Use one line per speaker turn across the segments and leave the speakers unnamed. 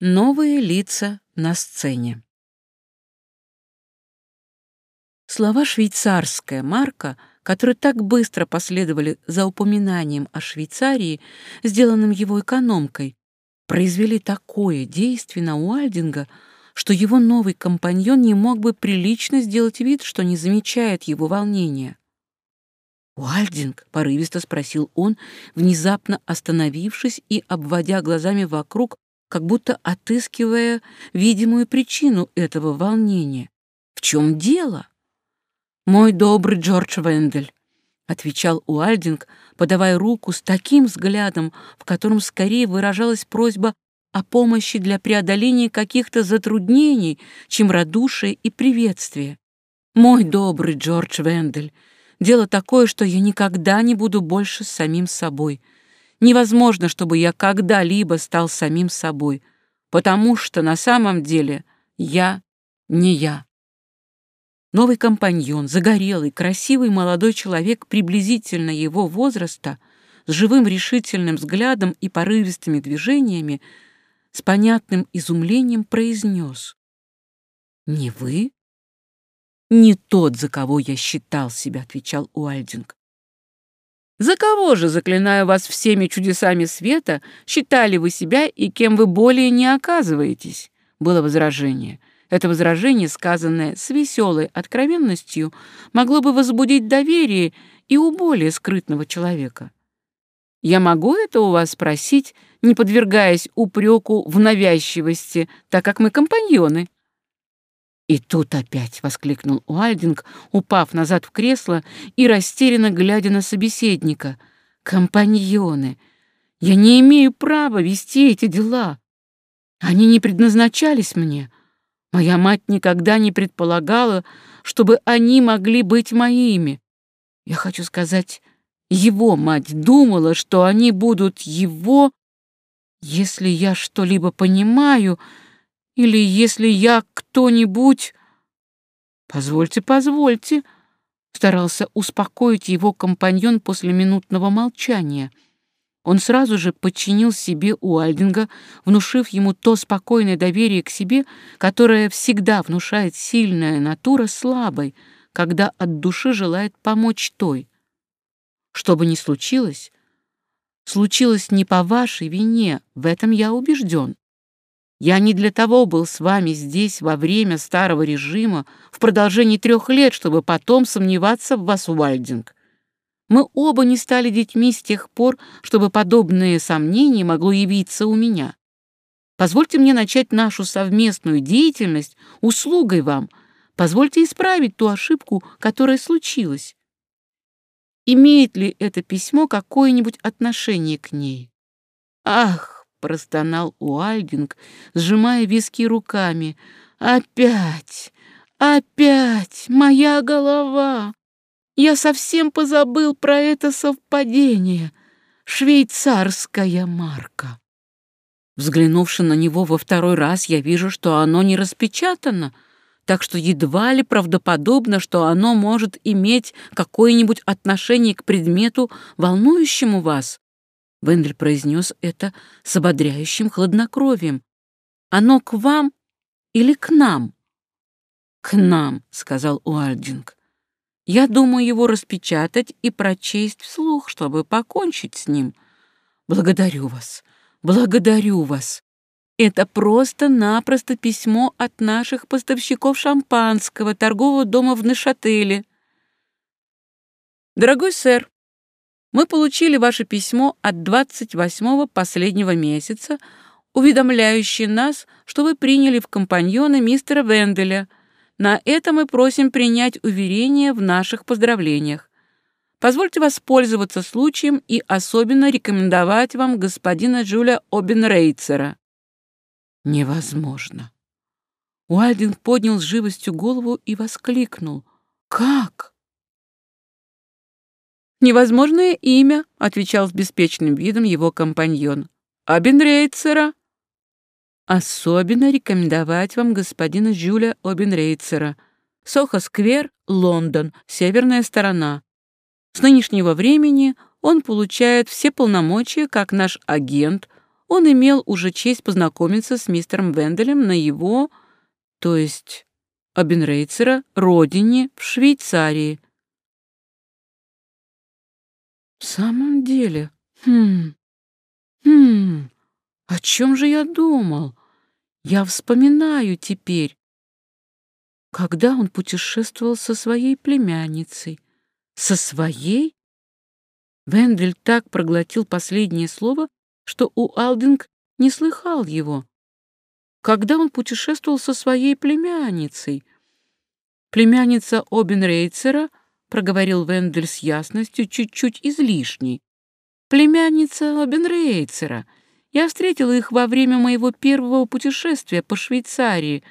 Новые лица на сцене. Слова «швейцарская марка», которые так быстро последовали за упоминанием о Швейцарии, сделанным его экономкой, произвели такое действие на Уальдинга, что его новый компаньон не мог бы прилично сделать вид, что не замечает его волнения. «Уальдинг?» — порывисто спросил он, внезапно остановившись и обводя глазами вокруг, как будто отыскивая видимую причину этого волнения. «В чем дело?» «Мой добрый Джордж Вендель», — отвечал Уальдинг, подавая руку с таким взглядом, в котором скорее выражалась просьба о помощи для преодоления каких-то затруднений, чем радушие и приветствие. «Мой добрый Джордж Вендель, дело такое, что я никогда не буду больше самим собой. Невозможно, чтобы я когда-либо стал самим собой, потому что на самом деле я не я. Новый компаньон, загорелый, красивый молодой человек приблизительно его возраста, с живым решительным взглядом и порывистыми движениями, с понятным изумлением произнес. «Не вы?» «Не тот, за кого я считал себя», — отвечал Уальдинг. За кого же, заклинаю вас всеми чудесами света, считали вы себя и кем вы более не оказываетесь? Было возражение. Это возражение, сказанное с веселой откровенностью, могло бы возбудить доверие и у более скрытного человека. Я могу это у вас спросить, не подвергаясь упреку в навязчивости, так как мы компаньоны? «И тут опять!» — воскликнул Уальдинг, упав назад в кресло и растерянно глядя на собеседника. «Компаньоны! Я не имею права вести эти дела. Они не предназначались мне. Моя мать никогда не предполагала, чтобы они могли быть моими. Я хочу сказать, его мать думала, что они будут его... Если я что-либо понимаю, или если я кто-нибудь... Позвольте, позвольте, старался успокоить его компаньон после минутного молчания. Он сразу же подчинил себе Уальдинга, внушив ему то спокойное доверие к себе, которое всегда внушает сильная натура слабой, когда от души желает помочь той. Что бы ни случилось, случилось не по вашей вине, в этом я убежден. Я не для того был с вами здесь во время старого режима в продолжении трех лет, чтобы потом сомневаться в вас, Уальдинг. Мы оба не стали детьми с тех пор, чтобы подобное сомнение могло явиться у меня. Позвольте мне начать нашу совместную деятельность услугой вам. Позвольте исправить ту ошибку, которая случилась. Имеет ли это письмо какое-нибудь отношение к ней? Ах, — простонал Уальдинг, сжимая виски руками. «Опять! Опять! Моя голова! Я совсем позабыл про это совпадение. Швейцарская марка!» Взглянувши на него во второй раз, я вижу, что оно не распечатано, так что едва ли правдоподобно, что оно может иметь какое-нибудь отношение к предмету, волнующему вас. Вендель произнес это с ободряющим хладнокровием. «Оно к вам или к нам?» «К нам», — сказал Уальдинг. «Я думаю его распечатать и прочесть вслух, чтобы покончить с ним. Благодарю вас, благодарю вас. Это просто-напросто письмо от наших поставщиков шампанского торгового дома в Нешателе. Дорогой сэр, мы получили ваше письмо от 28-го последнего месяца, уведомляющее нас, что вы приняли в компаньоны мистера Венделя. На это мы просим принять уверение в наших поздравлениях. Позвольте воспользоваться случаем и особенно рекомендовать вам господина Джуля Обенрейцера. Невозможно. Уальдинг поднял с живостью голову и воскликнул. «Как?» «Невозможное имя», — отвечал с беспечным видом его компаньон. «Обенрейцера». «Особенно рекомендовать вам господина Жюля Обенрейцера. Сохо-сквер, Лондон, северная сторона. С нынешнего времени он получает все полномочия как наш агент он имел уже честь познакомиться с мистером Венделем на его, то есть Абенрейцера, родине в Швейцарии. В самом деле, хм, хм, о чем же я думал? Я вспоминаю теперь, когда он путешествовал со своей племянницей. Со своей? Вендель так проглотил последнее слово, что у Алдинг не слыхал его. Когда он путешествовал со своей племянницей? Племянница Обенрейцера, проговорил Вендель с ясностью, чуть-чуть излишней. Племянница Обенрейцера. Я встретила их во время моего первого путешествия по Швейцарии,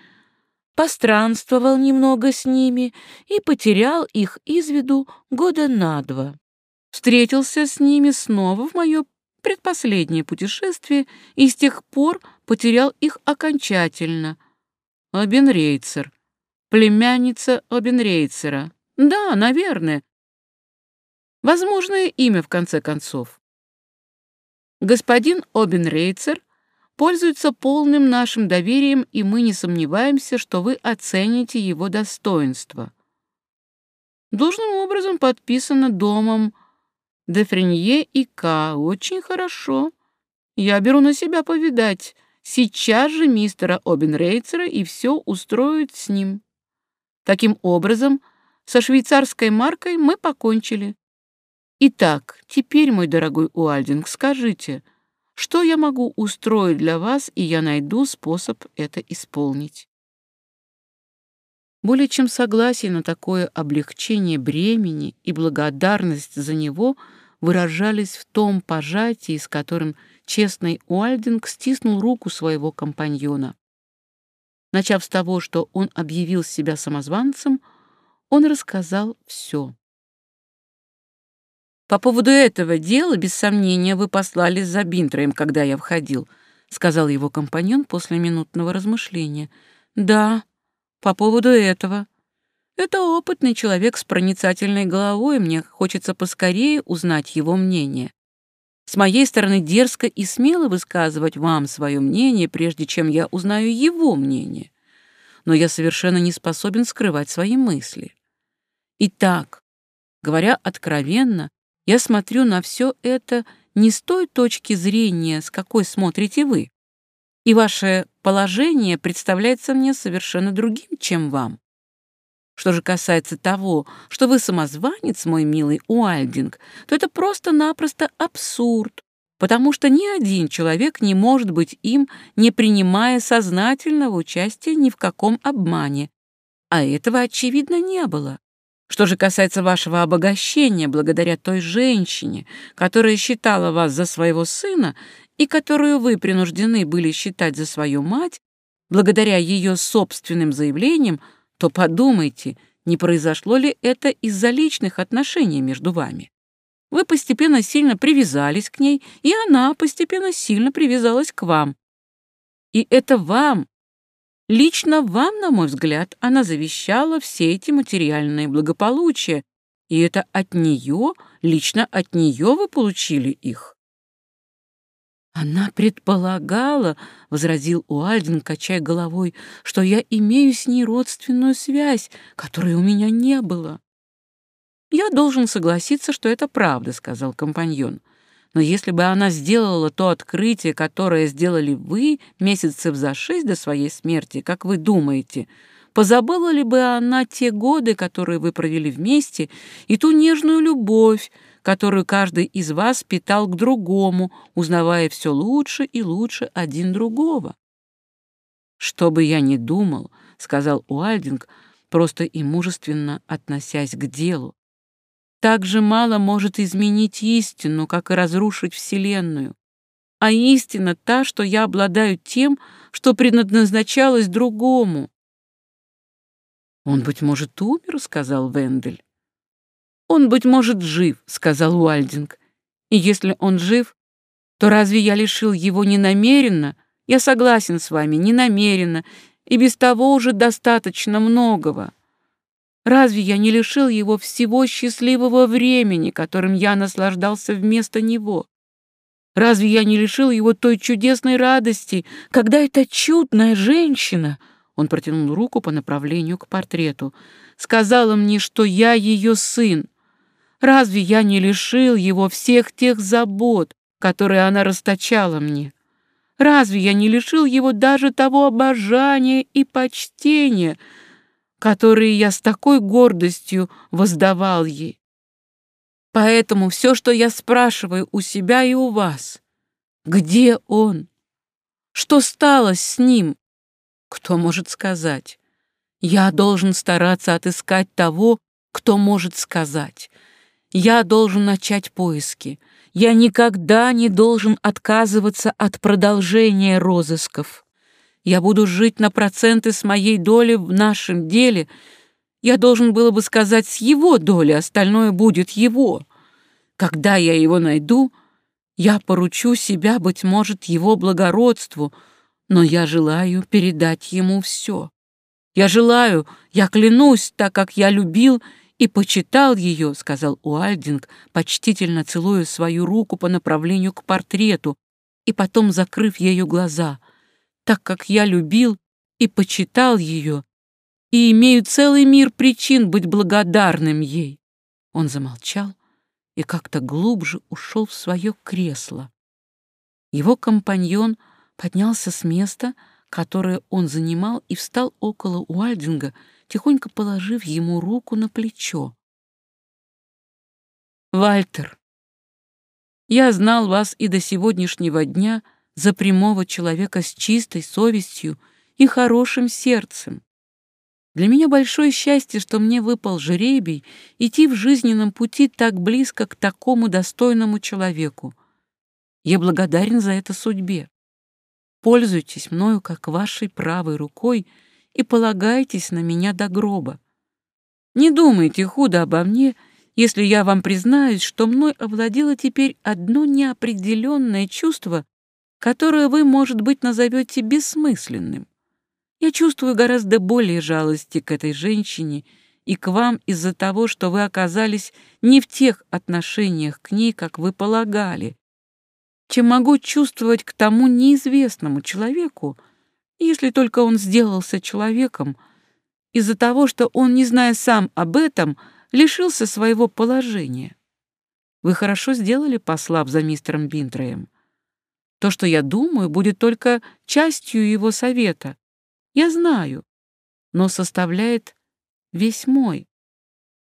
постранствовал немного с ними и потерял их из виду года на два встретился с ними снова в мое предпоследнее путешествие и с тех пор потерял их окончательно. Обенрейцер. Племянница Обенрейцера. Да, наверное. Возможное имя, в конце концов. Господин Обенрейцер пользуется полным нашим доверием, и мы не сомневаемся, что вы оцените его достоинство. Должным образом подписано домом Дефренье и К. Очень хорошо. Я беру на себя повидать сейчас же мистера Обенрейцера и все устроить с ним. Таким образом, со швейцарской маркой мы покончили. Итак, теперь, мой дорогой Уальдинг, скажите, что я могу устроить для вас, и я найду способ это исполнить. Более чем согласие на такое облегчение бремени и благодарность за него — выражались в том пожатии, с которым честный Уальдинг стиснул руку своего компаньона. Начав с того, что он объявил себя самозванцем, он рассказал все. «По поводу этого дела, без сомнения, вы послали за Бинтроем, когда я входил», — сказал его компаньон после минутного размышления. «Да, по поводу этого», это опытный человек с проницательной головой, мне хочется поскорее узнать его мнение. С моей стороны дерзко и смело высказывать вам свое мнение, прежде чем я узнаю его мнение. Но я совершенно не способен скрывать свои мысли. Итак, говоря откровенно, я смотрю на все это не с той точки зрения, с какой смотрите вы. И ваше положение представляется мне совершенно другим, чем вам. Что же касается того, что вы самозванец, мой милый Уальдинг, то это просто-напросто абсурд, потому что ни один человек не может быть им, не принимая сознательного участия ни в каком обмане. А этого, очевидно, не было. Что же касается вашего обогащения благодаря той женщине, которая считала вас за своего сына и которую вы принуждены были считать за свою мать, благодаря ее собственным заявлениям, то подумайте, не произошло ли это из-за личных отношений между вами. Вы постепенно сильно привязались к ней, и она постепенно сильно привязалась к вам. И это вам, лично вам, на мой взгляд, она завещала все эти материальные благополучия, и это от нее, лично от нее вы получили их. «Она предполагала, — возразил Уальдин, качая головой, — что я имею с ней родственную связь, которой у меня не было». «Я должен согласиться, что это правда», — сказал компаньон. «Но если бы она сделала то открытие, которое сделали вы месяцев за шесть до своей смерти, как вы думаете, позабыла ли бы она те годы, которые вы провели вместе, и ту нежную любовь, которую каждый из вас питал к другому, узнавая все лучше и лучше один другого. «Что бы я ни думал», — сказал Уальдинг, просто и мужественно относясь к делу, «так же мало может изменить истину, как и разрушить Вселенную. А истина та, что я обладаю тем, что предназначалось другому». «Он, быть может, умер», — сказал Вендель. «Он, быть может, жив», — сказал Уальдинг. «И если он жив, то разве я лишил его ненамеренно? Я согласен с вами, ненамеренно, и без того уже достаточно многого. Разве я не лишил его всего счастливого времени, которым я наслаждался вместо него? Разве я не лишил его той чудесной радости, когда эта чудная женщина, он протянул руку по направлению к портрету, сказала мне, что я ее сын? Разве я не лишил его всех тех забот, которые она расточала мне? Разве я не лишил его даже того обожания и почтения, которые я с такой гордостью воздавал ей? Поэтому все, что я спрашиваю у себя и у вас, где он? Что стало с ним? Кто может сказать? Я должен стараться отыскать того, кто может сказать. Я должен начать поиски. Я никогда не должен отказываться от продолжения розысков. Я буду жить на проценты с моей доли в нашем деле. Я должен было бы сказать с его доли, остальное будет его. Когда я его найду, я поручу себя, быть может, его благородству, но я желаю передать ему все. Я желаю, я клянусь, так как я любил и почитал ее, — сказал Уальдинг, почтительно целуя свою руку по направлению к портрету и потом закрыв ею глаза, так как я любил и почитал ее и имею целый мир причин быть благодарным ей. Он замолчал и как-то глубже ушел в свое кресло. Его компаньон поднялся с места, которое он занимал, и встал около Уальдинга, тихонько положив ему руку на плечо. «Вальтер, я знал вас и до сегодняшнего дня за прямого человека с чистой совестью и хорошим сердцем. Для меня большое счастье, что мне выпал жребий идти в жизненном пути так близко к такому достойному человеку. Я благодарен за это судьбе. Пользуйтесь мною как вашей правой рукой — и полагайтесь на меня до гроба. Не думайте худо обо мне, если я вам признаюсь, что мной овладело теперь одно неопределенное чувство, которое вы, может быть, назовете бессмысленным. Я чувствую гораздо более жалости к этой женщине и к вам из-за того, что вы оказались не в тех отношениях к ней, как вы полагали, чем могу чувствовать к тому неизвестному человеку, если только он сделался человеком, из-за того, что он, не зная сам об этом, лишился своего положения. Вы хорошо сделали, послав за мистером Бинтроем. То, что я думаю, будет только частью его совета. Я знаю, но составляет весь мой.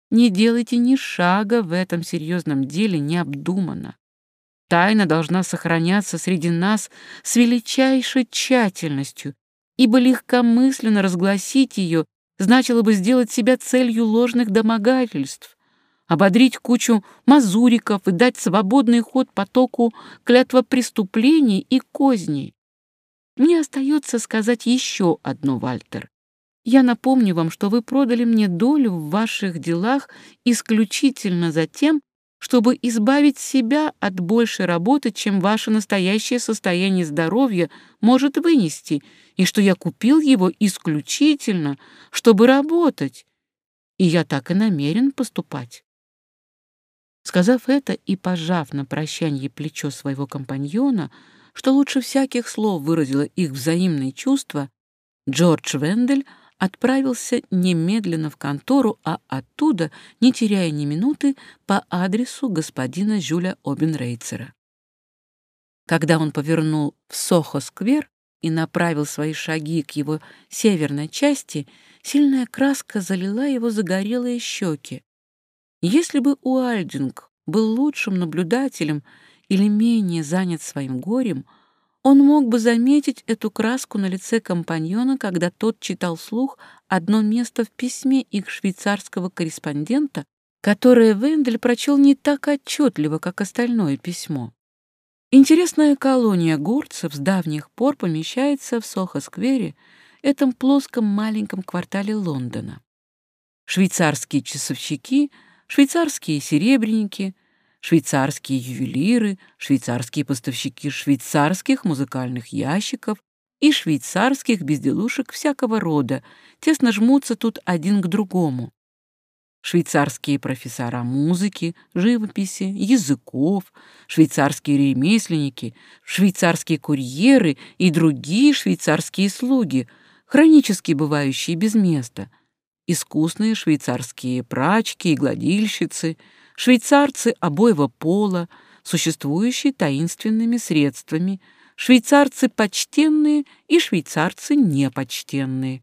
Не делайте ни шага в этом серьезном деле необдуманно. Тайна должна сохраняться среди нас с величайшей тщательностью, ибо легкомысленно разгласить ее значило бы сделать себя целью ложных домогательств, ободрить кучу мазуриков и дать свободный ход потоку клятва преступлений и козней. Мне остается сказать еще одно, Вальтер. Я напомню вам, что вы продали мне долю в ваших делах исключительно за тем, чтобы избавить себя от большей работы, чем ваше настоящее состояние здоровья может вынести, и что я купил его исключительно, чтобы работать, и я так и намерен поступать. Сказав это и пожав на прощанье плечо своего компаньона, что лучше всяких слов выразило их взаимные чувства, Джордж Вендель отправился немедленно в контору, а оттуда, не теряя ни минуты, по адресу господина Жюля Обенрейцера. Когда он повернул в Сохо-сквер и направил свои шаги к его северной части, сильная краска залила его загорелые щеки. Если бы Уальдинг был лучшим наблюдателем или менее занят своим горем, он мог бы заметить эту краску на лице компаньона, когда тот читал вслух одно место в письме их швейцарского корреспондента, которое Вендель прочел не так отчетливо, как остальное письмо. Интересная колония горцев с давних пор помещается в Сохо-сквере, этом плоском маленьком квартале Лондона. Швейцарские часовщики, швейцарские серебряники — швейцарские ювелиры, швейцарские поставщики швейцарских музыкальных ящиков и швейцарских безделушек всякого рода тесно жмутся тут один к другому. швейцарские профессора музыки, живописи, языков, швейцарские ремесленники, швейцарские курьеры и другие швейцарские слуги, хронически бывающие без места, искусные швейцарские прачки и гладильщицы, швейцарцы обоего пола, существующие таинственными средствами, швейцарцы почтенные и швейцарцы непочтенные,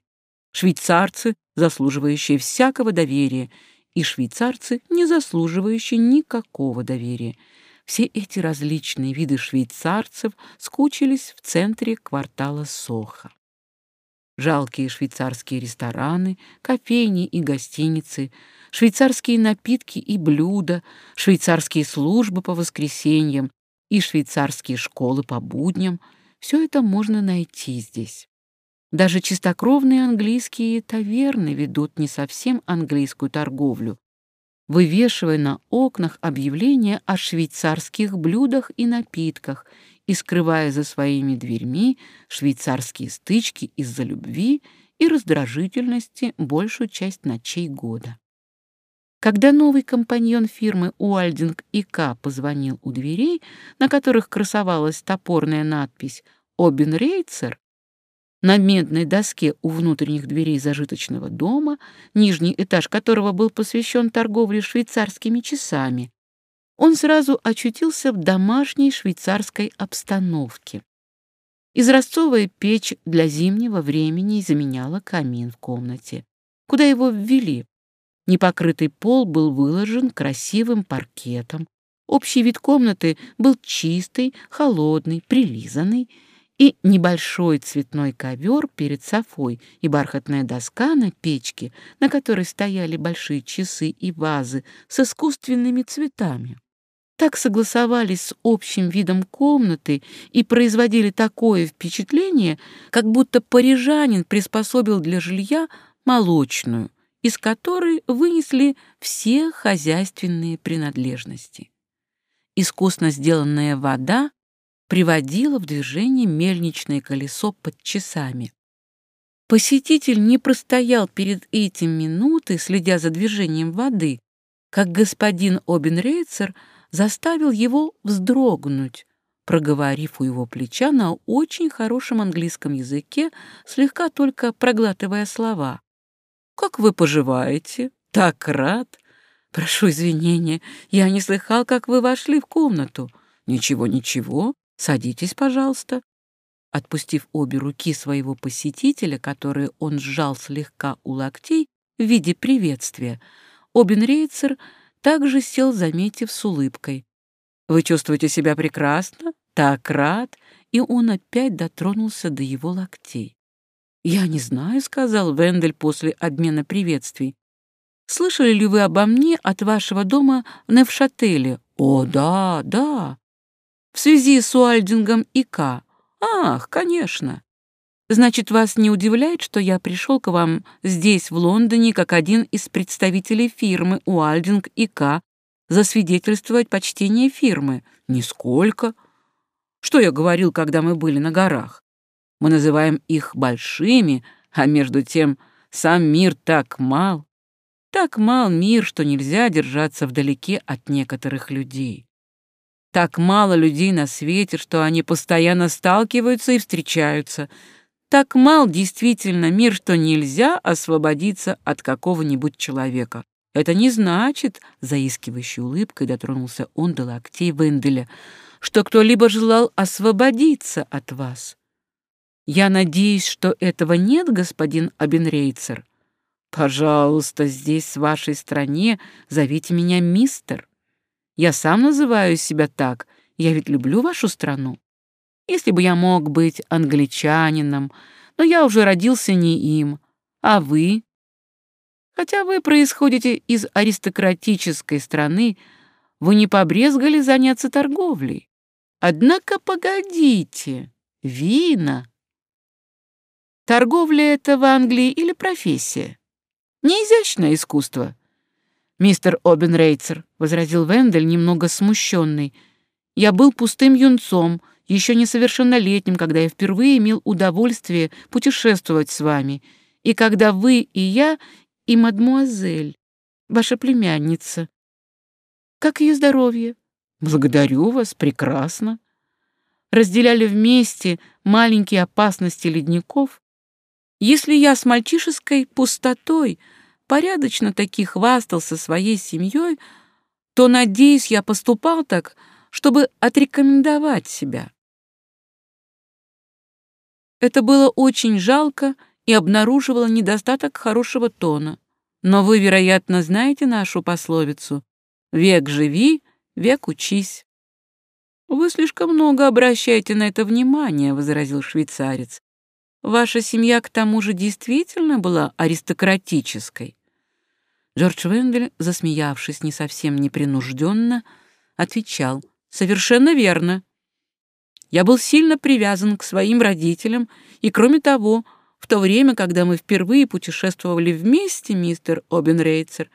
швейцарцы, заслуживающие всякого доверия, и швейцарцы, не заслуживающие никакого доверия. Все эти различные виды швейцарцев скучились в центре квартала Соха. Жалкие швейцарские рестораны, кофейни и гостиницы, швейцарские напитки и блюда, швейцарские службы по воскресеньям и швейцарские школы по будням — все это можно найти здесь. Даже чистокровные английские таверны ведут не совсем английскую торговлю, вывешивая на окнах объявления о швейцарских блюдах и напитках и скрывая за своими дверьми швейцарские стычки из-за любви и раздражительности большую часть ночей года. Когда новый компаньон фирмы Уальдинг и К позвонил у дверей, на которых красовалась топорная надпись «Обен Рейцер», на медной доске у внутренних дверей зажиточного дома, нижний этаж которого был посвящен торговле швейцарскими часами, он сразу очутился в домашней швейцарской обстановке. Изразцовая печь для зимнего времени заменяла камин в комнате, куда его ввели. Непокрытый пол был выложен красивым паркетом. Общий вид комнаты был чистый, холодный, прилизанный, и небольшой цветной ковер перед софой и бархатная доска на печке, на которой стояли большие часы и вазы с искусственными цветами. Так согласовались с общим видом комнаты и производили такое впечатление, как будто парижанин приспособил для жилья молочную, из которой вынесли все хозяйственные принадлежности. Искусно сделанная вода приводила в движение мельничное колесо под часами. Посетитель не простоял перед этим минуты, следя за движением воды, как господин Обенрейцер заставил его вздрогнуть, проговорив у его плеча на очень хорошем английском языке, слегка только проглатывая слова. «Как вы поживаете? Так рад! Прошу извинения, я не слыхал, как вы вошли в комнату. Ничего, ничего, Садитесь, пожалуйста». Отпустив обе руки своего посетителя, которые он сжал слегка у локтей в виде приветствия, Обенрейцер также сел, заметив с улыбкой. «Вы чувствуете себя прекрасно? Так рад!» И он опять дотронулся до его локтей. «Я не знаю», — сказал Вендель после обмена приветствий. «Слышали ли вы обо мне от вашего дома в Невшателе?» «О, да, да в связи с Уальдингом и К. Ах, конечно. Значит, вас не удивляет, что я пришел к вам здесь, в Лондоне, как один из представителей фирмы Уальдинг и К. засвидетельствовать почтение фирмы? Нисколько. Что я говорил, когда мы были на горах? Мы называем их большими, а между тем сам мир так мал. Так мал мир, что нельзя держаться вдалеке от некоторых людей. Так мало людей на свете, что они постоянно сталкиваются и встречаются. Так мал действительно мир, что нельзя освободиться от какого-нибудь человека. Это не значит, заискивающей улыбкой дотронулся он до локтей Венделя, что кто-либо желал освободиться от вас. Я надеюсь, что этого нет, господин Абенрейцер. Пожалуйста, здесь, в вашей стране, зовите меня мистер. Я сам называю себя так. Я ведь люблю вашу страну. Если бы я мог быть англичанином, но я уже родился не им. А вы? Хотя вы происходите из аристократической страны, вы не побрезгали заняться торговлей. Однако погодите, вина. Торговля — это в Англии или профессия? Не изящное искусство мистер Обенрейцер», — возразил Вендель, немного смущенный. «Я был пустым юнцом, еще несовершеннолетним, когда я впервые имел удовольствие путешествовать с вами, и когда вы и я, и мадмуазель ваша племянница. Как ее здоровье? Благодарю вас, прекрасно. Разделяли вместе маленькие опасности ледников. Если я с мальчишеской пустотой порядочно таки хвастался своей семьей, то, надеюсь, я поступал так, чтобы отрекомендовать себя. Это было очень жалко и обнаруживало недостаток хорошего тона. Но вы, вероятно, знаете нашу пословицу «Век живи, век учись». «Вы слишком много обращаете на это внимание», — возразил швейцарец. «Ваша семья, к тому же, действительно была аристократической». Джордж Вендель, засмеявшись не совсем непринужденно, отвечал «Совершенно верно. Я был сильно привязан к своим родителям, и, кроме того, в то время, когда мы впервые путешествовали вместе, мистер Обенрейцер,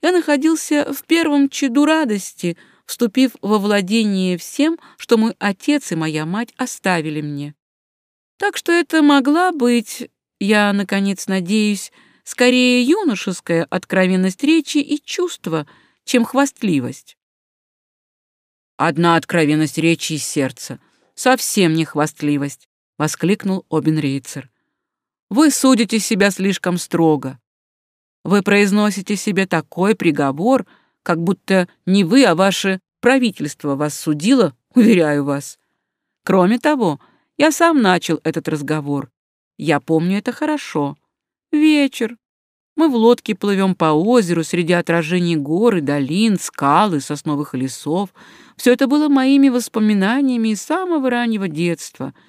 я находился в первом чаду радости, вступив во владение всем, что мой отец и моя мать оставили мне. Так что это могла быть, я, наконец, надеюсь, скорее юношеская откровенность речи и чувства, чем хвастливость. Одна откровенность речи и сердца, совсем не хвастливость, — воскликнул Обенрейцер. Вы судите себя слишком строго. Вы произносите себе такой приговор, как будто не вы, а ваше правительство вас судило, уверяю вас. Кроме того, я сам начал этот разговор. Я помню это хорошо. Вечер. Мы в лодке плывем по озеру среди отражений гор и долин, скал и сосновых лесов. Все это было моими воспоминаниями из самого раннего детства —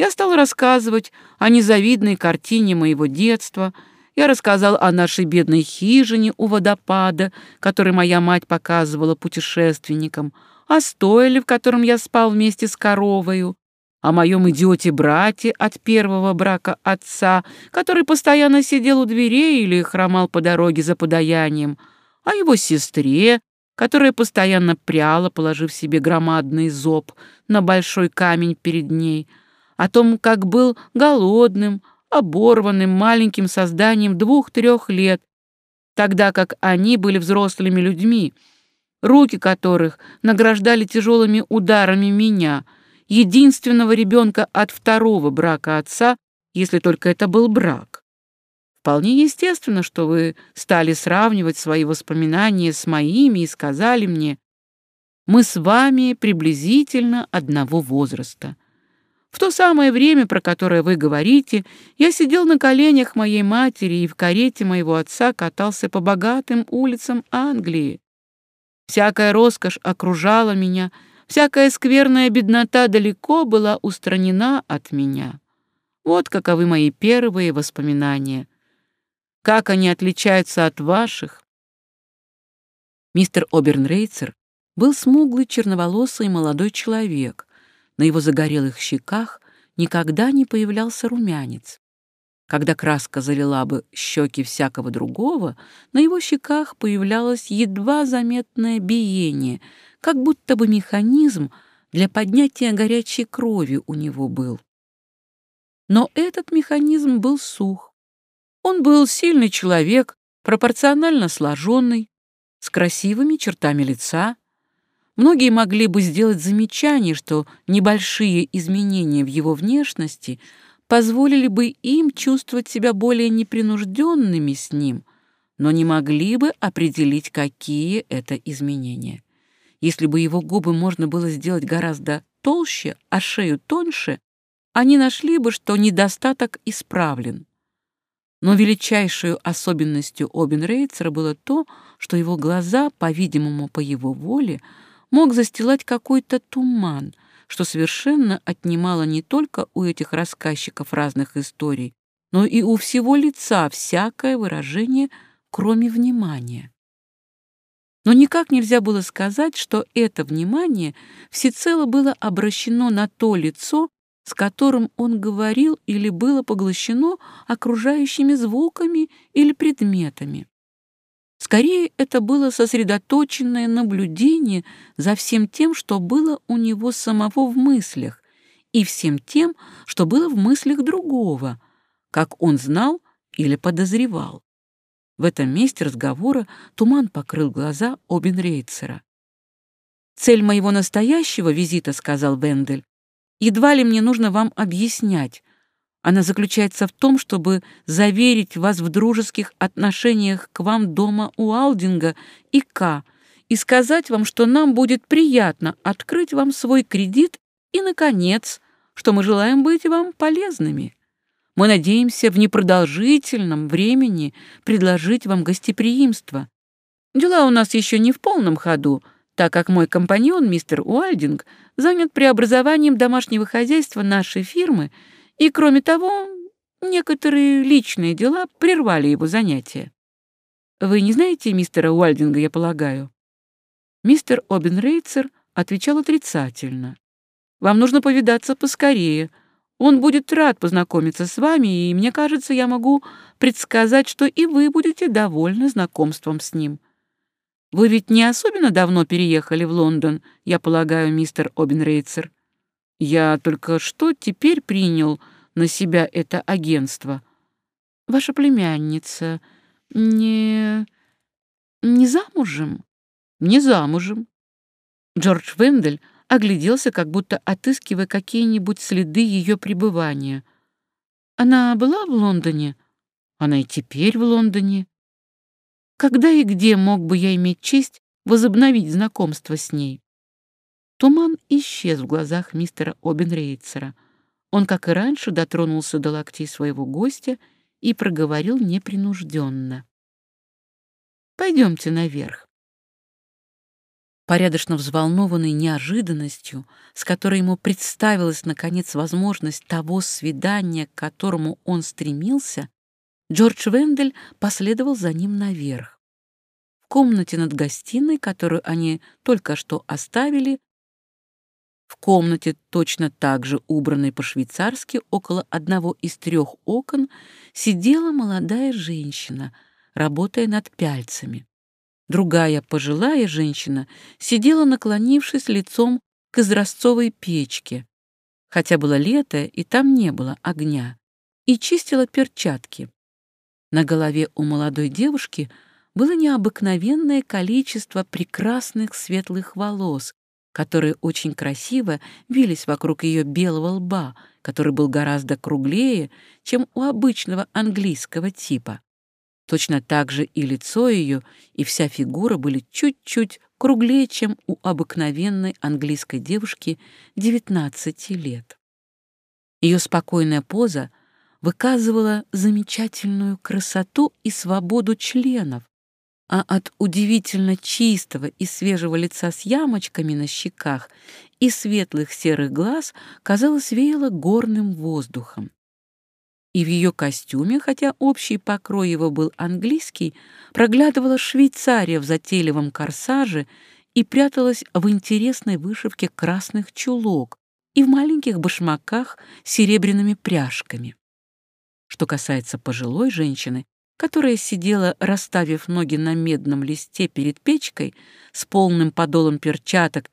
я стал рассказывать о незавидной картине моего детства. Я рассказал о нашей бедной хижине у водопада, который моя мать показывала путешественникам, о стойле, в котором я спал вместе с коровою, о моем идиоте-брате от первого брака отца, который постоянно сидел у дверей или хромал по дороге за подаянием, о его сестре, которая постоянно пряла, положив себе громадный зоб на большой камень перед ней — о том, как был голодным, оборванным маленьким созданием двух-трех лет, тогда как они были взрослыми людьми, руки которых награждали тяжелыми ударами меня, единственного ребенка от второго брака отца, если только это был брак. Вполне естественно, что вы стали сравнивать свои воспоминания с моими и сказали мне, мы с вами приблизительно одного возраста. В то самое время, про которое вы говорите, я сидел на коленях моей матери и в карете моего отца катался по богатым улицам Англии. Всякая роскошь окружала меня, всякая скверная беднота далеко была устранена от меня. Вот каковы мои первые воспоминания. Как они отличаются от ваших? Мистер Обернрейцер был смуглый, черноволосый молодой человек, на его загорелых щеках никогда не появлялся румянец. Когда краска залила бы щеки всякого другого, на его щеках появлялось едва заметное биение, как будто бы механизм для поднятия горячей крови у него был. Но этот механизм был сух. Он был сильный человек, пропорционально сложенный, с красивыми чертами лица, Многие могли бы сделать замечание, что небольшие изменения в его внешности позволили бы им чувствовать себя более непринужденными с ним, но не могли бы определить, какие это изменения. Если бы его губы можно было сделать гораздо толще, а шею тоньше, они нашли бы, что недостаток исправлен. Но величайшей особенностью Обенрейцера было то, что его глаза, по-видимому, по его воле, мог застилать какой-то туман, что совершенно отнимало не только у этих рассказчиков разных историй, но и у всего лица всякое выражение, кроме внимания. Но никак нельзя было сказать, что это внимание всецело было обращено на то лицо, с которым он говорил или было поглощено окружающими звуками или предметами. Скорее, это было сосредоточенное наблюдение за всем тем, что было у него самого в мыслях, и всем тем, что было в мыслях другого, как он знал или подозревал. В этом месте разговора туман покрыл глаза Обенрейцера. «Цель моего настоящего визита, — сказал Вендель, — едва ли мне нужно вам объяснять. Она заключается в том, чтобы заверить вас в дружеских отношениях к вам дома у Алдинга и К, и сказать вам, что нам будет приятно открыть вам свой кредит и, наконец, что мы желаем быть вам полезными. Мы надеемся в непродолжительном времени предложить вам гостеприимство. Дела у нас еще не в полном ходу, так как мой компаньон, мистер Уальдинг, занят преобразованием домашнего хозяйства нашей фирмы, и, кроме того, некоторые личные дела прервали его занятия. Вы не знаете мистера Уальдинга, я полагаю? Мистер Обенрейцер отвечал отрицательно. «Вам нужно повидаться поскорее. Он будет рад познакомиться с вами, и мне кажется, я могу предсказать, что и вы будете довольны знакомством с ним. Вы ведь не особенно давно переехали в Лондон, я полагаю, мистер Обенрейцер. Я только что теперь принял на себя это агентство. Ваша племянница не... не замужем?» не замужем. Джордж Вендель огляделся, как будто отыскивая какие-нибудь следы ее пребывания. Она была в Лондоне? Она и теперь в Лондоне. Когда и где мог бы я иметь честь возобновить знакомство с ней? Туман исчез в глазах мистера Обенрейцера. Он, как и раньше, дотронулся до локтей своего гостя и проговорил непринужденно. «Пойдемте наверх. Порядочно взволнованный неожиданностью, с которой ему представилась, наконец, возможность того свидания, к которому он стремился, Джордж Вендель последовал за ним наверх. В комнате над гостиной, которую они только что оставили, в комнате, точно так же убранной по-швейцарски, около одного из трех окон, сидела молодая женщина, работая над пяльцами. Другая пожилая женщина сидела, наклонившись лицом к изразцовой печке, хотя было лето и там не было огня, и чистила перчатки. На голове у молодой девушки было необыкновенное количество прекрасных светлых волос, которые очень красиво вились вокруг ее белого лба, который был гораздо круглее, чем у обычного английского типа. Точно так же и лицо ее, и вся фигура были чуть-чуть круглее, чем у обыкновенной английской девушки 19 лет. Ее спокойная поза выказывала замечательную красоту и свободу членов, а от удивительно чистого и свежего лица с ямочками на щеках и светлых серых глаз, казалось, веяло горным воздухом. И в ее костюме, хотя общий покрой его был английский, проглядывала Швейцария в затейливом корсаже и пряталась в интересной вышивке красных чулок и в маленьких башмаках с серебряными пряжками. Что касается пожилой женщины, которая сидела, расставив ноги на медном листе перед печкой, с полным подолом перчаток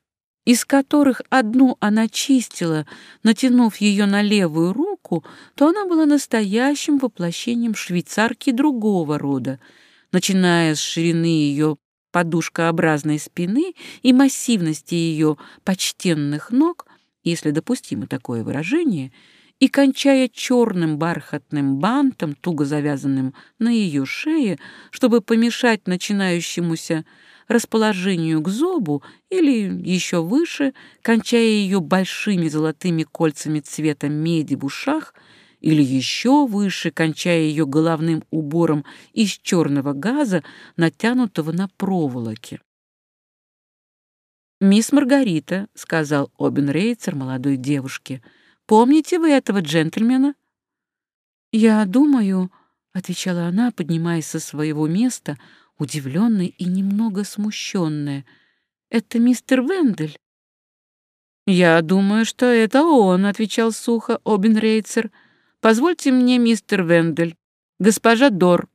из которых одну она чистила, натянув ее на левую руку, то она была настоящим воплощением швейцарки другого рода, начиная с ширины ее подушкообразной спины и массивности ее почтенных ног, если допустимо такое выражение, и кончая черным бархатным бантом, туго завязанным на ее шее, чтобы помешать начинающемуся расположению к зобу или еще выше, кончая ее большими золотыми кольцами цвета меди в ушах, или еще выше, кончая ее головным убором из черного газа, натянутого на проволоке. «Мисс Маргарита», — сказал Обенрейцер молодой девушке, — «помните вы этого джентльмена?» «Я думаю», — отвечала она, поднимаясь со своего места, удивленная и немного смущенная. «Это мистер Вендель?» «Я думаю, что это он», — отвечал сухо Обенрейцер. «Позвольте мне, мистер Вендель. Госпожа Дор».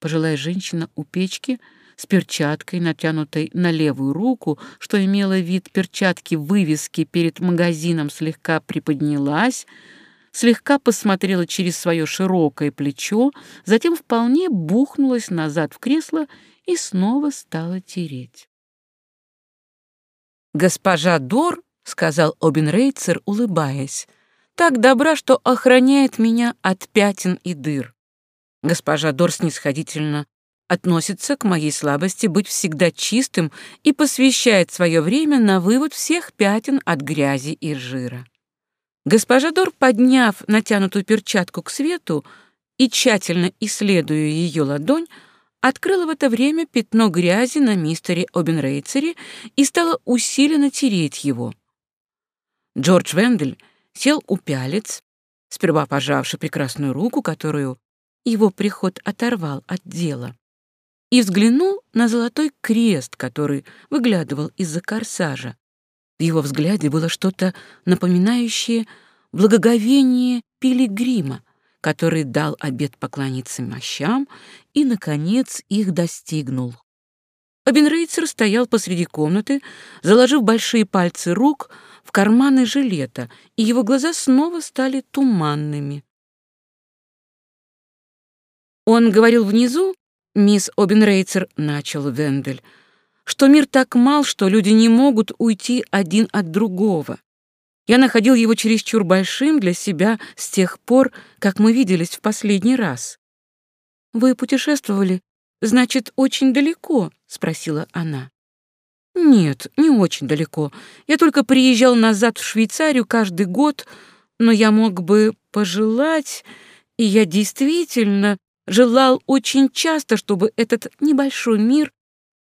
Пожилая женщина у печки с перчаткой, натянутой на левую руку, что имела вид перчатки вывески перед магазином, слегка приподнялась, слегка посмотрела через свое широкое плечо, затем вполне бухнулась назад в кресло и снова стала тереть. «Госпожа Дор», — сказал Обенрейцер, улыбаясь, — «так добра, что охраняет меня от пятен и дыр». Госпожа Дор снисходительно относится к моей слабости быть всегда чистым и посвящает свое время на вывод всех пятен от грязи и жира. Госпожа Дор, подняв натянутую перчатку к свету и тщательно исследуя ее ладонь, открыла в это время пятно грязи на мистере Обенрейцере и стала усиленно тереть его. Джордж Вендель сел у пялец, сперва пожавши прекрасную руку, которую его приход оторвал от дела и взглянул на золотой крест, который выглядывал из-за корсажа. В его взгляде было что-то напоминающее благоговение пилигрима, который дал обет поклониться мощам и, наконец, их достигнул. Обенрейцер стоял посреди комнаты, заложив большие пальцы рук в карманы жилета, и его глаза снова стали туманными. Он говорил внизу, «Мисс Обенрейцер», — начал Вендель, «что мир так мал, что люди не могут уйти один от другого. Я находил его чересчур большим для себя с тех пор, как мы виделись в последний раз». «Вы путешествовали, значит, очень далеко?» — спросила она. «Нет, не очень далеко. Я только приезжал назад в Швейцарию каждый год, но я мог бы пожелать, и я действительно желал очень часто, чтобы этот небольшой мир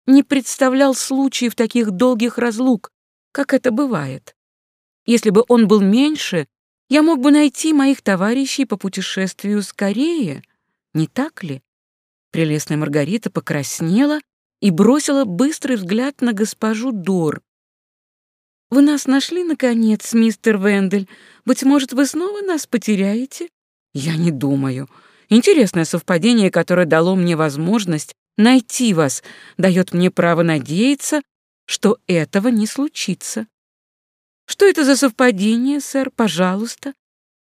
не представлял случаев таких долгих разлук, как это бывает. Если бы он был меньше, я мог бы найти моих товарищей по путешествию скорее, не так ли? Прелестная Маргарита покраснела и бросила быстрый взгляд на госпожу Дор. «Вы нас нашли, наконец, мистер Вендель. Быть может, вы снова нас потеряете?» «Я не думаю. Интересное совпадение, которое дало мне возможность найти вас, дает мне право надеяться, что этого не случится. Что это за совпадение, сэр, пожалуйста?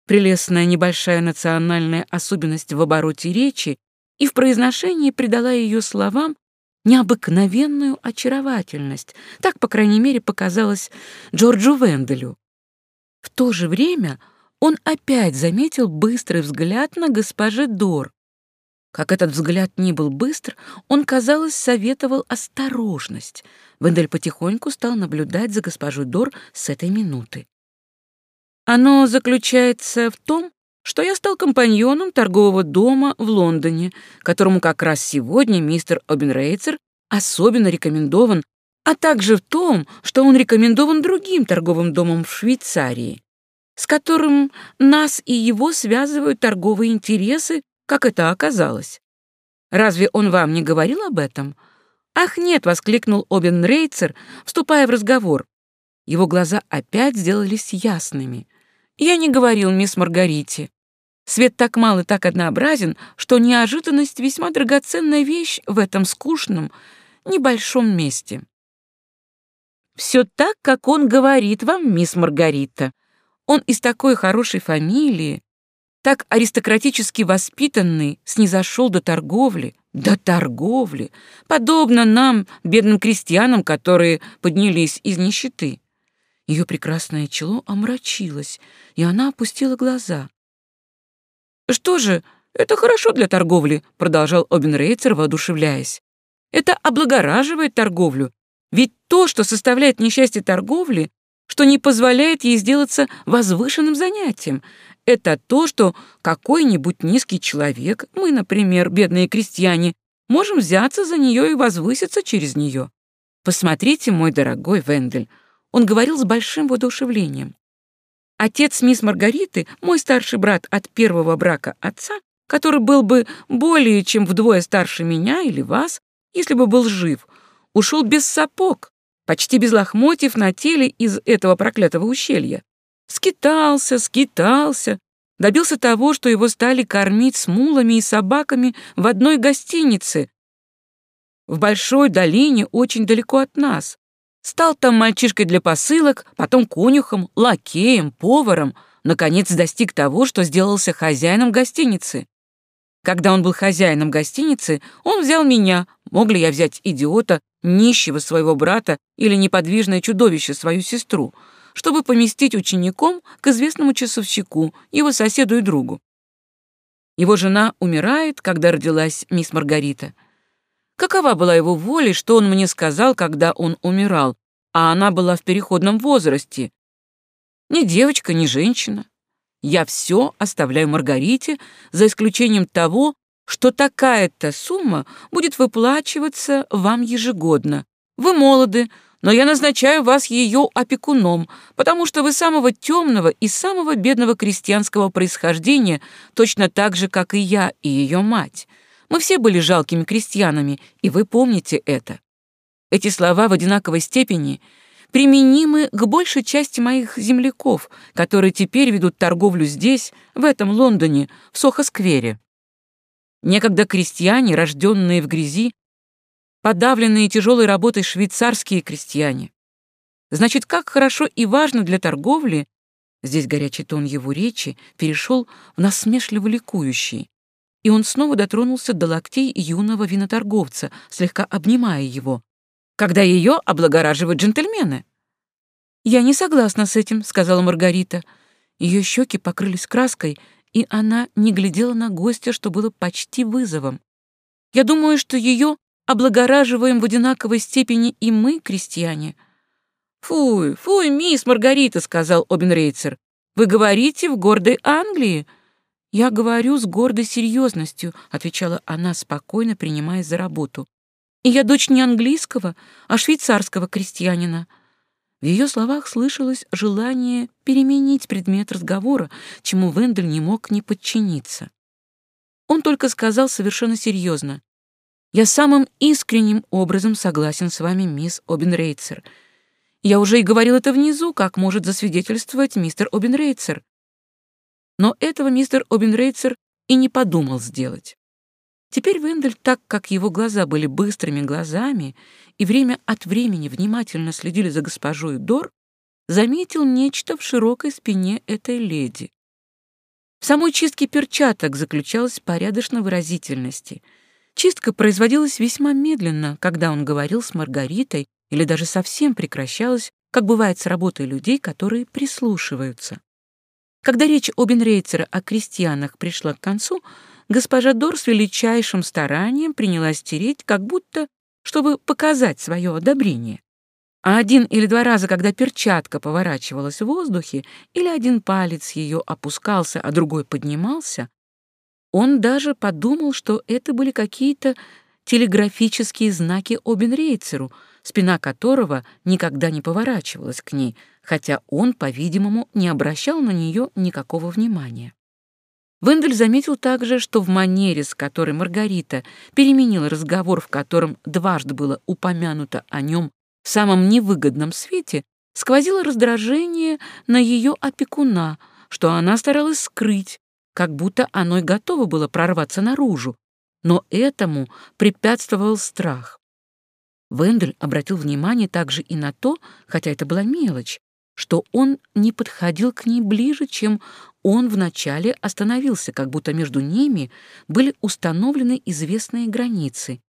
Прелестная небольшая национальная особенность в обороте речи и в произношении придала ее словам необыкновенную очаровательность. Так, по крайней мере, показалось Джорджу Венделю. В то же время он опять заметил быстрый взгляд на госпоже Дор. Как этот взгляд не был быстр, он, казалось, советовал осторожность. Вендель потихоньку стал наблюдать за госпожой Дор с этой минуты. «Оно заключается в том, что я стал компаньоном торгового дома в Лондоне, которому как раз сегодня мистер Обенрейцер особенно рекомендован, а также в том, что он рекомендован другим торговым домам в Швейцарии с которым нас и его связывают торговые интересы, как это оказалось. Разве он вам не говорил об этом? Ах, нет, воскликнул Обен Рейцер, вступая в разговор. Его глаза опять сделались ясными. Я не говорил мисс Маргарите. Свет так мал и так однообразен, что неожиданность весьма драгоценная вещь в этом скучном, небольшом месте. Все так, как он говорит вам, мисс Маргарита, он из такой хорошей фамилии, так аристократически воспитанный, снизошел до торговли, до торговли, подобно нам, бедным крестьянам, которые поднялись из нищеты. Ее прекрасное чело омрачилось, и она опустила глаза. «Что же, это хорошо для торговли», — продолжал Обенрейцер, воодушевляясь. «Это облагораживает торговлю, ведь то, что составляет несчастье торговли, что не позволяет ей сделаться возвышенным занятием. Это то, что какой-нибудь низкий человек, мы, например, бедные крестьяне, можем взяться за нее и возвыситься через нее. Посмотрите, мой дорогой Вендель, он говорил с большим воодушевлением. Отец мисс Маргариты, мой старший брат от первого брака отца, который был бы более чем вдвое старше меня или вас, если бы был жив, ушел без сапог, почти без лохмотьев на теле из этого проклятого ущелья. Скитался, скитался, добился того, что его стали кормить с мулами и собаками в одной гостинице в большой долине очень далеко от нас. Стал там мальчишкой для посылок, потом конюхом, лакеем, поваром, наконец достиг того, что сделался хозяином гостиницы. Когда он был хозяином гостиницы, он взял меня. Мог ли я взять идиота, нищего своего брата или неподвижное чудовище свою сестру, чтобы поместить учеником к известному часовщику, его соседу и другу? Его жена умирает, когда родилась мисс Маргарита. Какова была его воля, что он мне сказал, когда он умирал, а она была в переходном возрасте? Ни девочка, ни женщина. Я все оставляю Маргарите, за исключением того, что такая-то сумма будет выплачиваться вам ежегодно. Вы молоды, но я назначаю вас ее опекуном, потому что вы самого темного и самого бедного крестьянского происхождения, точно так же, как и я и ее мать. Мы все были жалкими крестьянами, и вы помните это. Эти слова в одинаковой степени — применимы к большей части моих земляков, которые теперь ведут торговлю здесь, в этом Лондоне, в Сохо-сквере. Некогда крестьяне, рожденные в грязи, подавленные тяжелой работой швейцарские крестьяне. Значит, как хорошо и важно для торговли, здесь горячий тон его речи перешел в насмешливо ликующий, и он снова дотронулся до локтей юного виноторговца, слегка обнимая его, когда ее облагораживают джентльмены. «Я не согласна с этим», — сказала Маргарита. Ее щеки покрылись краской, и она не глядела на гостя, что было почти вызовом. «Я думаю, что ее облагораживаем в одинаковой степени и мы, крестьяне». «Фуй, фуй, мисс Маргарита», — сказал Обенрейцер. «Вы говорите в гордой Англии?» «Я говорю с гордой серьезностью», — отвечала она, спокойно принимаясь за работу. И я дочь не английского, а швейцарского крестьянина. В ее словах слышалось желание переменить предмет разговора, чему Вендель не мог не подчиниться. Он только сказал совершенно серьезно. «Я самым искренним образом согласен с вами, мисс Обенрейцер. Я уже и говорил это внизу, как может засвидетельствовать мистер Обенрейцер. Но этого мистер Обенрейцер и не подумал сделать. Теперь Вендель, так как его глаза были быстрыми глазами и время от времени внимательно следили за госпожой Дор, заметил нечто в широкой спине этой леди. В самой чистке перчаток заключалась порядочно выразительности. Чистка производилась весьма медленно, когда он говорил с Маргаритой, или даже совсем прекращалась, как бывает с работой людей, которые прислушиваются. Когда речь Обенрейцера о крестьянах пришла к концу, госпожа Дор с величайшим старанием принялась тереть, как будто, чтобы показать свое одобрение. А один или два раза, когда перчатка поворачивалась в воздухе, или один палец ее опускался, а другой поднимался, он даже подумал, что это были какие-то телеграфические знаки Обенрейцеру, спина которого никогда не поворачивалась к ней, хотя он, по-видимому, не обращал на нее никакого внимания. Вендель заметил также, что в манере, с которой Маргарита переменила разговор, в котором дважды было упомянуто о нем в самом невыгодном свете, сквозило раздражение на ее опекуна, что она старалась скрыть, как будто оно и готово было прорваться наружу, но этому препятствовал страх. Вендель обратил внимание также и на то, хотя это была мелочь, что он не подходил к ней ближе, чем он вначале остановился, как будто между ними были установлены известные границы.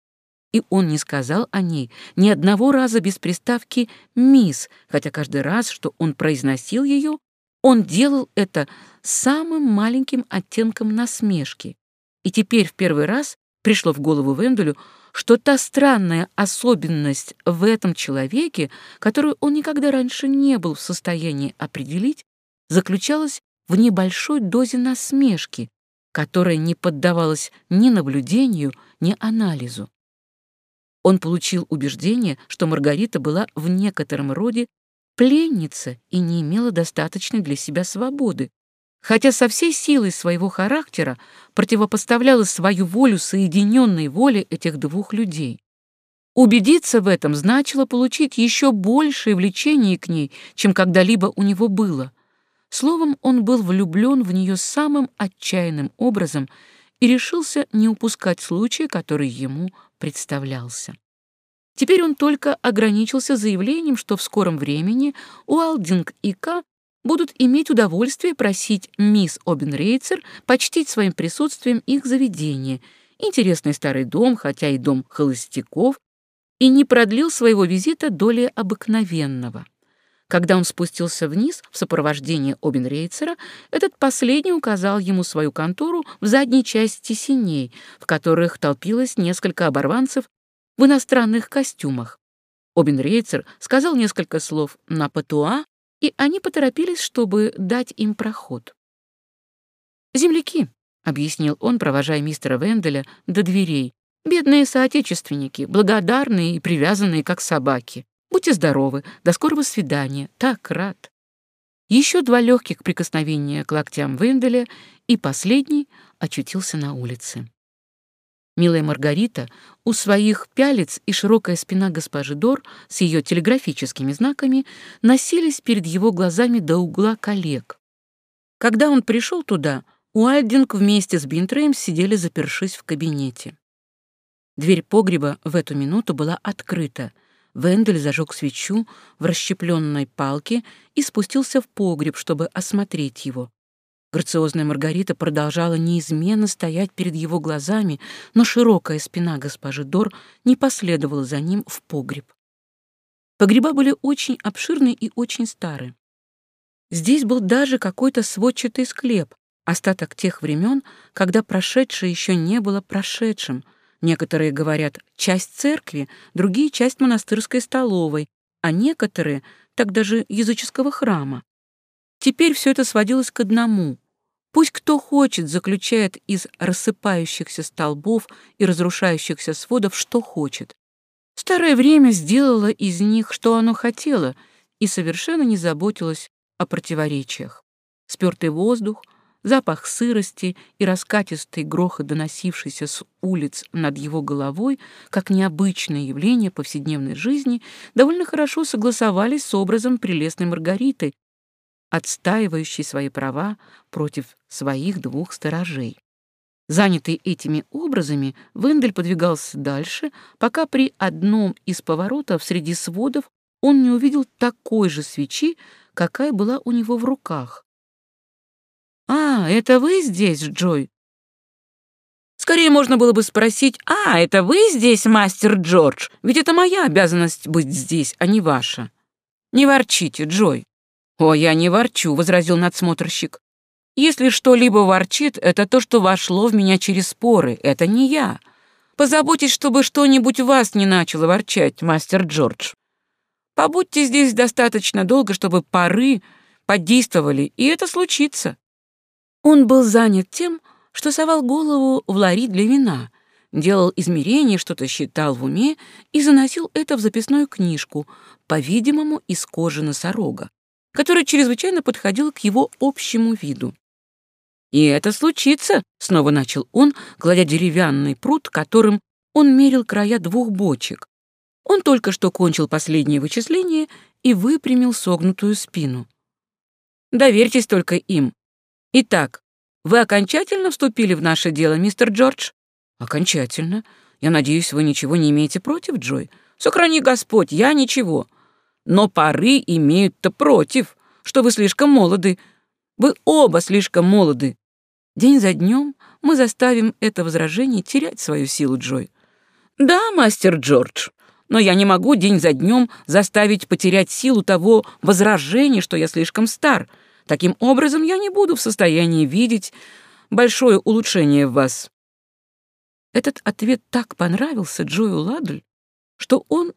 И он не сказал о ней ни одного раза без приставки «мисс», хотя каждый раз, что он произносил ее, он делал это самым маленьким оттенком насмешки. И теперь в первый раз пришло в голову Венделю, что та странная особенность в этом человеке, которую он никогда раньше не был в состоянии определить, заключалась в небольшой дозе насмешки, которая не поддавалась ни наблюдению, ни анализу. Он получил убеждение, что Маргарита была в некотором роде пленница и не имела достаточной для себя свободы, хотя со всей силой своего характера противопоставляла свою волю соединенной воле этих двух людей. Убедиться в этом значило получить еще большее влечение к ней, чем когда-либо у него было. Словом, он был влюблен в нее самым отчаянным образом и решился не упускать случая, который ему представлялся. Теперь он только ограничился заявлением, что в скором времени Уалдинг и К будут иметь удовольствие просить мисс Обенрейцер почтить своим присутствием их заведение, интересный старый дом, хотя и дом холостяков, и не продлил своего визита доли обыкновенного. Когда он спустился вниз в сопровождении Обенрейцера, этот последний указал ему свою контору в задней части синей, в которых толпилось несколько оборванцев в иностранных костюмах. Обенрейцер сказал несколько слов на патуа, и они поторопились, чтобы дать им проход. «Земляки», — объяснил он, провожая мистера Венделя до дверей, «бедные соотечественники, благодарные и привязанные, как собаки. Будьте здоровы, до скорого свидания, так рад». Еще два легких прикосновения к локтям Венделя, и последний очутился на улице. Милая Маргарита, у своих пялец и широкая спина госпожи Дор с ее телеграфическими знаками носились перед его глазами до угла коллег. Когда он пришел туда, Уальдинг вместе с Бинтреем сидели, запершись в кабинете. Дверь погреба в эту минуту была открыта. Вендель зажег свечу в расщепленной палке и спустился в погреб, чтобы осмотреть его. Грациозная Маргарита продолжала неизменно стоять перед его глазами, но широкая спина госпожи Дор не последовала за ним в погреб. Погреба были очень обширны и очень стары. Здесь был даже какой-то сводчатый склеп, остаток тех времен, когда прошедшее еще не было прошедшим. Некоторые говорят «часть церкви», другие — «часть монастырской столовой», а некоторые — так даже языческого храма. Теперь все это сводилось к одному. Пусть кто хочет заключает из рассыпающихся столбов и разрушающихся сводов что хочет. Старое время сделало из них, что оно хотело, и совершенно не заботилось о противоречиях. Спёртый воздух, запах сырости и раскатистый грохот, доносившийся с улиц над его головой, как необычное явление повседневной жизни, довольно хорошо согласовались с образом прелестной Маргариты, отстаивающий свои права против своих двух сторожей. Занятый этими образами, Вендель подвигался дальше, пока при одном из поворотов среди сводов он не увидел такой же свечи, какая была у него в руках. «А, это вы здесь, Джой?» Скорее можно было бы спросить, «А, это вы здесь, мастер Джордж? Ведь это моя обязанность быть здесь, а не ваша». «Не ворчите, Джой. «О, я не ворчу», — возразил надсмотрщик. «Если что-либо ворчит, это то, что вошло в меня через споры. Это не я. Позаботьтесь, чтобы что-нибудь вас не начало ворчать, мастер Джордж. Побудьте здесь достаточно долго, чтобы пары подействовали, и это случится». Он был занят тем, что совал голову в лари для вина, делал измерения, что-то считал в уме и заносил это в записную книжку, по-видимому, из кожи носорога которая чрезвычайно подходила к его общему виду. «И это случится», — снова начал он, кладя деревянный пруд, которым он мерил края двух бочек. Он только что кончил последнее вычисление и выпрямил согнутую спину. «Доверьтесь только им. Итак, вы окончательно вступили в наше дело, мистер Джордж?» «Окончательно. Я надеюсь, вы ничего не имеете против, Джой? Сохрани Господь, я ничего но пары имеют-то против, что вы слишком молоды. Вы оба слишком молоды. День за днем мы заставим это возражение терять свою силу, Джой. Да, мастер Джордж, но я не могу день за днем заставить потерять силу того возражения, что я слишком стар. Таким образом, я не буду в состоянии видеть большое улучшение в вас. Этот ответ так понравился Джою Ладль, что он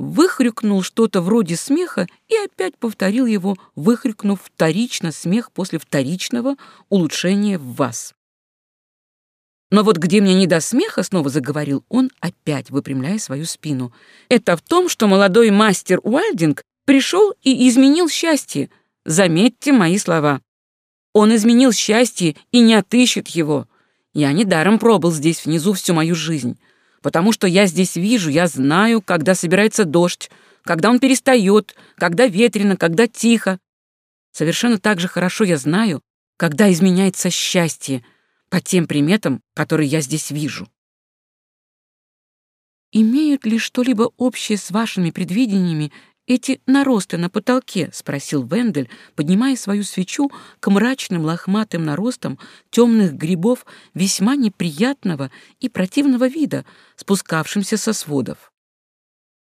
выхрюкнул что-то вроде смеха и опять повторил его, выхрюкнув вторично смех после вторичного улучшения в вас. Но вот где мне не до смеха, снова заговорил он, опять выпрямляя свою спину. Это в том, что молодой мастер Уальдинг пришел и изменил счастье. Заметьте мои слова. Он изменил счастье и не отыщет его. Я недаром пробыл здесь внизу всю мою жизнь потому что я здесь вижу, я знаю, когда собирается дождь, когда он перестает, когда ветрено, когда тихо. Совершенно так же хорошо я знаю, когда изменяется счастье по тем приметам, которые я здесь вижу. Имеют ли что-либо общее с вашими предвидениями эти наросты на потолке?» — спросил Вендель, поднимая свою свечу к мрачным лохматым наростам темных грибов весьма неприятного и противного вида, спускавшимся со сводов.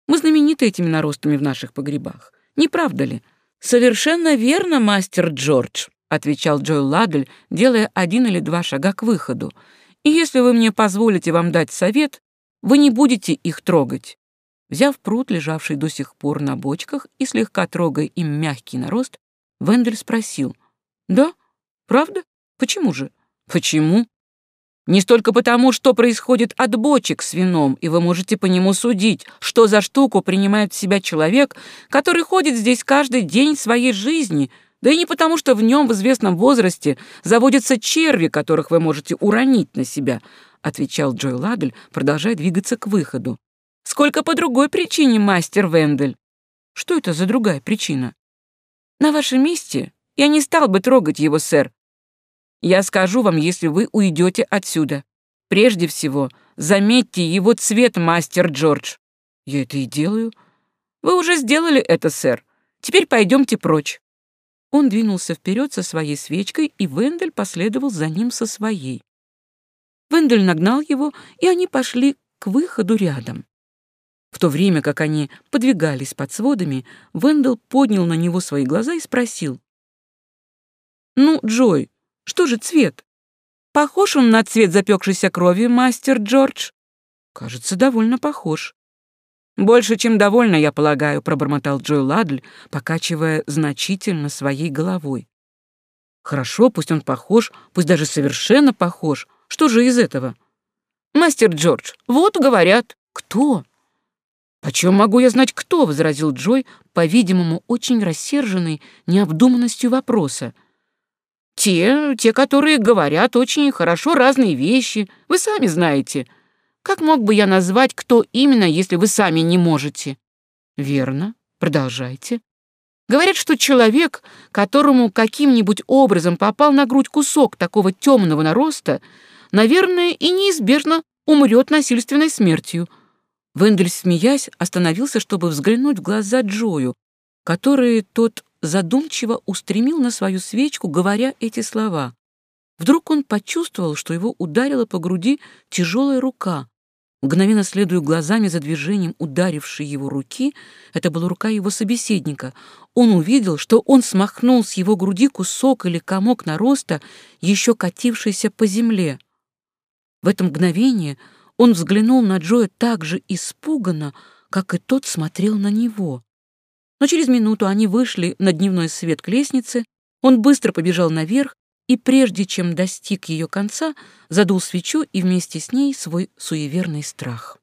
«Мы знамениты этими наростами в наших погребах. Не правда ли?» «Совершенно верно, мастер Джордж», — отвечал Джоэл Ладль, делая один или два шага к выходу. «И если вы мне позволите вам дать совет, вы не будете их трогать. Взяв пруд, лежавший до сих пор на бочках, и слегка трогая им мягкий нарост, Вендель спросил. «Да? Правда? Почему же?» «Почему?» «Не столько потому, что происходит от бочек с вином, и вы можете по нему судить, что за штуку принимает в себя человек, который ходит здесь каждый день своей жизни, да и не потому, что в нем в известном возрасте заводятся черви, которых вы можете уронить на себя», отвечал Джой Ладель, продолжая двигаться к выходу сколько по другой причине, мастер Вендель. Что это за другая причина? На вашем месте я не стал бы трогать его, сэр. Я скажу вам, если вы уйдете отсюда. Прежде всего, заметьте его цвет, мастер Джордж. Я это и делаю. Вы уже сделали это, сэр. Теперь пойдемте прочь. Он двинулся вперед со своей свечкой, и Вендель последовал за ним со своей. Вендель нагнал его, и они пошли к выходу рядом. В то время как они подвигались под сводами, Вендел поднял на него свои глаза и спросил. «Ну, Джой, что же цвет? Похож он на цвет запекшейся крови, мастер Джордж?» «Кажется, довольно похож». «Больше, чем довольно, я полагаю», — пробормотал Джой Ладль, покачивая значительно своей головой. «Хорошо, пусть он похож, пусть даже совершенно похож. Что же из этого?» «Мастер Джордж, вот говорят». «Кто?» «Почем могу я знать, кто?» — возразил Джой, по-видимому, очень рассерженный необдуманностью вопроса. «Те, те, которые говорят очень хорошо разные вещи, вы сами знаете. Как мог бы я назвать, кто именно, если вы сами не можете?» «Верно. Продолжайте». Говорят, что человек, которому каким-нибудь образом попал на грудь кусок такого темного нароста, наверное, и неизбежно умрет насильственной смертью — Вендель, смеясь, остановился, чтобы взглянуть в глаза Джою, которые тот задумчиво устремил на свою свечку, говоря эти слова. Вдруг он почувствовал, что его ударила по груди тяжелая рука. Мгновенно следуя глазами за движением ударившей его руки, это была рука его собеседника, он увидел, что он смахнул с его груди кусок или комок нароста, еще катившийся по земле. В это мгновение он взглянул на Джоя так же испуганно, как и тот смотрел на него. Но через минуту они вышли на дневной свет к лестнице, он быстро побежал наверх и, прежде чем достиг ее конца, задул свечу и вместе с ней свой суеверный страх.